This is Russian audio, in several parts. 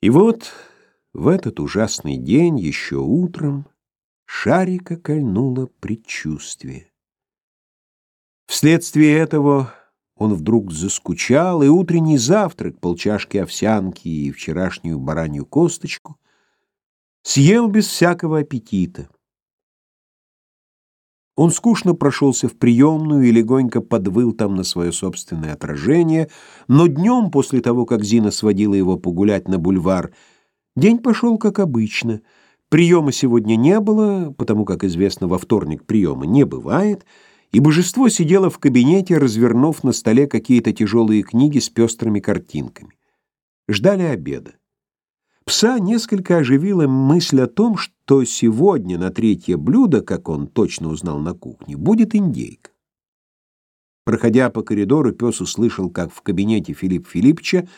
И вот в этот ужасный день, еще утром, Шарика кольнуло предчувствие. Вследствие этого он вдруг заскучал, и утренний завтрак, полчашки овсянки и вчерашнюю баранью косточку, съел без всякого аппетита. Он скучно прошелся в приемную и легонько подвыл там на свое собственное отражение, но днем, после того, как Зина сводила его погулять на бульвар, день пошел как обычно. Приема сегодня не было, потому как, известно, во вторник приема не бывает, и божество сидело в кабинете, развернув на столе какие-то тяжелые книги с пестрыми картинками. Ждали обеда. Пса несколько оживила мысль о том, что сегодня на третье блюдо, как он точно узнал на кухне, будет индейка. Проходя по коридору, пес услышал, как в кабинете Филипп Филипповича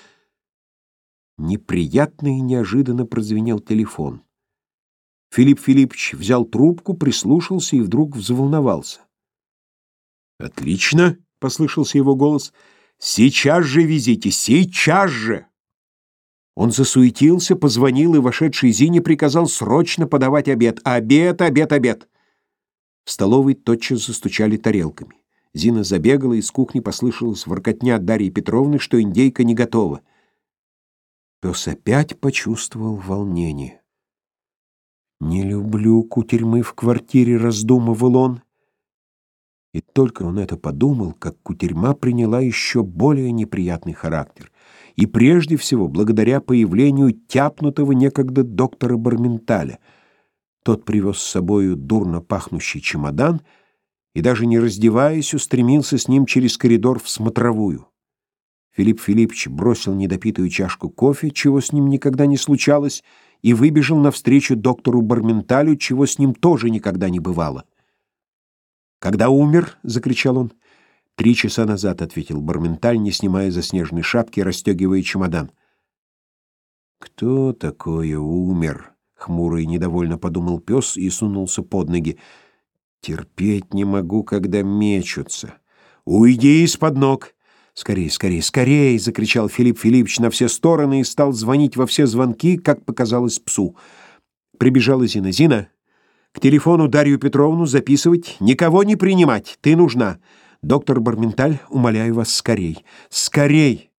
неприятно и неожиданно прозвенел телефон. Филипп Филиппович взял трубку, прислушался и вдруг взволновался. «Отлично!» — послышался его голос. «Сейчас же везите! Сейчас же!» Он засуетился, позвонил и вошедший Зине приказал срочно подавать обед. Обед, обед, обед. В столовой тотчас застучали тарелками. Зина забегала, из кухни послышалась воркотня Дарьи Петровны, что индейка не готова. Пес опять почувствовал волнение. «Не люблю кутерьмы в квартире», — раздумывал он. И только он это подумал, как кутерьма приняла еще более неприятный характер. И прежде всего благодаря появлению тяпнутого некогда доктора Барменталя. Тот привез с собою дурно пахнущий чемодан и, даже не раздеваясь, устремился с ним через коридор в смотровую. Филипп Филиппович бросил недопитую чашку кофе, чего с ним никогда не случалось, и выбежал навстречу доктору Барменталю, чего с ним тоже никогда не бывало. «Когда умер?» — закричал он. «Три часа назад», — ответил Барменталь, не снимая заснеженной шапки, расстегивая чемодан. «Кто такое умер?» — хмуро и недовольно подумал пес и сунулся под ноги. «Терпеть не могу, когда мечутся. Уйди из-под ног!» «Скорей, скорей, скорей!» — закричал Филипп Филиппович на все стороны и стал звонить во все звонки, как показалось псу. Прибежала Зина. «Зина, к телефону Дарью Петровну записывать, никого не принимать, ты нужна. Доктор Барменталь, умоляю вас, скорей, скорей!»